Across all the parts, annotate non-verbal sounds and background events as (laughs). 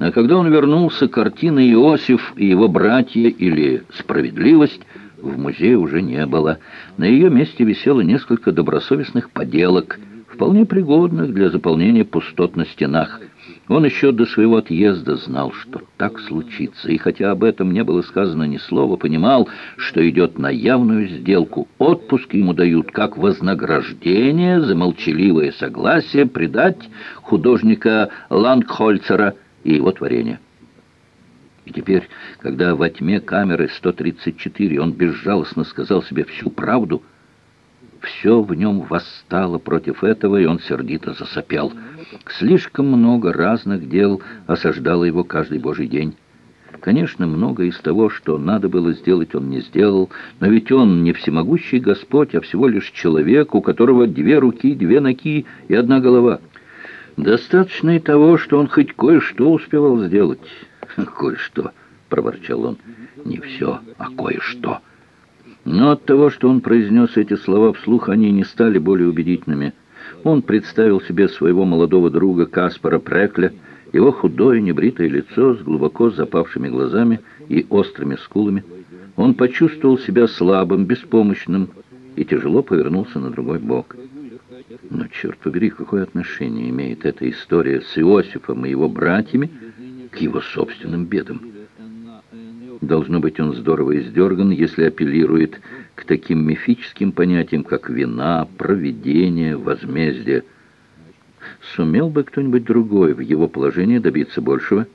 А когда он вернулся, картины Иосиф и его братья или «Справедливость» в музее уже не было. На ее месте висело несколько добросовестных поделок, вполне пригодных для заполнения пустот на стенах. Он еще до своего отъезда знал, что так случится, и хотя об этом не было сказано ни слова, понимал, что идет на явную сделку. Отпуск ему дают как вознаграждение за молчаливое согласие предать художника Лангхольцера и его творение. И теперь, когда во тьме камеры 134 он безжалостно сказал себе всю правду, все в нем восстало против этого, и он сердито засопел. Слишком много разных дел осаждало его каждый божий день. Конечно, много из того, что надо было сделать, он не сделал, но ведь он не всемогущий Господь, а всего лишь человек, у которого две руки, две ноги и одна голова. Достаточно и того, что он хоть кое-что успевал сделать. (laughs) «Кое-что», — проворчал он, — «не все, а кое-что». Но от того, что он произнес эти слова вслух, они не стали более убедительными. Он представил себе своего молодого друга Каспара Прекля, его худое небритое лицо с глубоко запавшими глазами и острыми скулами. Он почувствовал себя слабым, беспомощным и тяжело повернулся на другой бок. Но, черт побери, какое отношение имеет эта история с Иосифом и его братьями к его собственным бедам? Должно быть, он здорово издерган, если апеллирует к таким мифическим понятиям, как вина, провидение, возмездие. Сумел бы кто-нибудь другой в его положении добиться большего?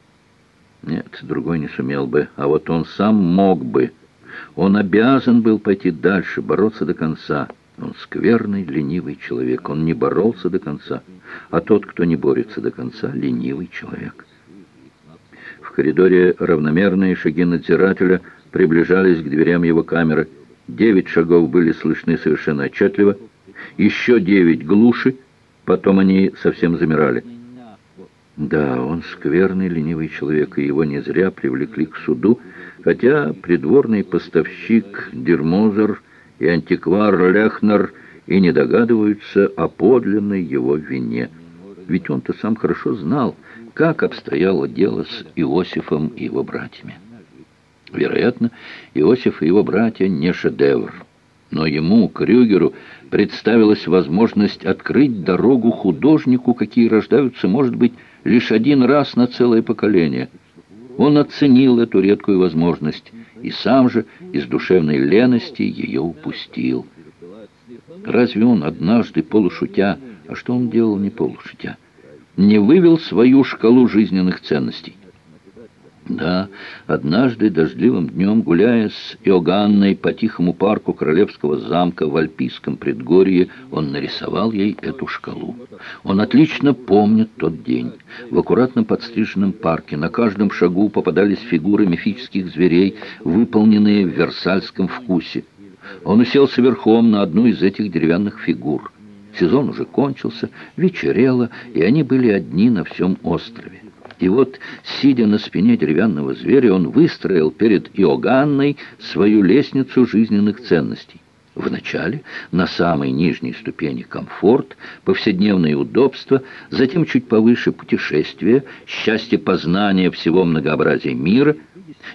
Нет, другой не сумел бы, а вот он сам мог бы. Он обязан был пойти дальше, бороться до конца. Он скверный, ленивый человек. Он не боролся до конца. А тот, кто не борется до конца, ленивый человек. В коридоре равномерные шаги надзирателя приближались к дверям его камеры. Девять шагов были слышны совершенно отчетливо. Еще девять глуши, потом они совсем замирали. Да, он скверный, ленивый человек, и его не зря привлекли к суду, хотя придворный поставщик Дермозер и антиквар Лехнер и не догадываются о подлинной его вине. Ведь он-то сам хорошо знал, как обстояло дело с Иосифом и его братьями. Вероятно, Иосиф и его братья не шедевр. Но ему, Крюгеру, представилась возможность открыть дорогу художнику, какие рождаются, может быть, лишь один раз на целое поколение. Он оценил эту редкую возможность и сам же из душевной лености ее упустил. Разве он однажды полушутя, а что он делал не полушутя, не вывел свою шкалу жизненных ценностей? Да, однажды дождливым днем, гуляя с Иоганной по тихому парку Королевского замка в Альпийском предгорье, он нарисовал ей эту шкалу. Он отлично помнит тот день. В аккуратно подстриженном парке на каждом шагу попадались фигуры мифических зверей, выполненные в версальском вкусе. Он уселся верхом на одну из этих деревянных фигур. Сезон уже кончился, вечерело, и они были одни на всем острове. И вот, сидя на спине деревянного зверя, он выстроил перед Иоганной свою лестницу жизненных ценностей. Вначале на самой нижней ступени комфорт, повседневные удобства, затем чуть повыше путешествие, счастье познания всего многообразия мира,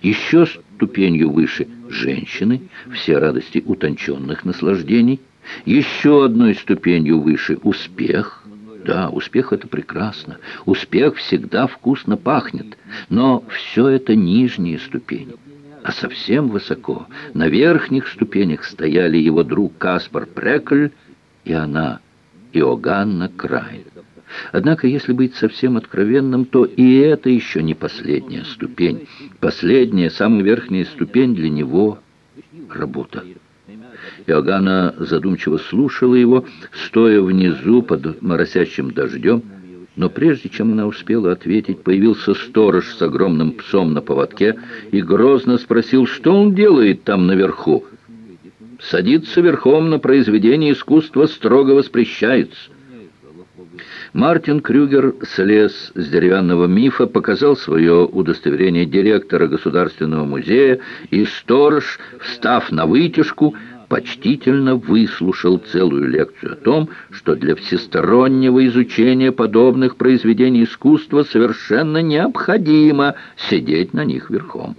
еще ступенью выше женщины, все радости утонченных наслаждений, еще одной ступенью выше успех, да, успех — это прекрасно. Успех всегда вкусно пахнет. Но все это нижние ступени. А совсем высоко, на верхних ступенях, стояли его друг Каспар Прекль и она, Иоганна Крайн. Однако, если быть совсем откровенным, то и это еще не последняя ступень. Последняя, самая верхняя ступень для него — работа. Иоганна задумчиво слушала его, стоя внизу под моросящим дождем, но прежде чем она успела ответить, появился сторож с огромным псом на поводке и грозно спросил, что он делает там наверху. «Садиться верхом на произведение искусства строго воспрещается». Мартин Крюгер слез с деревянного мифа, показал свое удостоверение директора Государственного музея, и сторож, встав на вытяжку, почтительно выслушал целую лекцию о том, что для всестороннего изучения подобных произведений искусства совершенно необходимо сидеть на них верхом.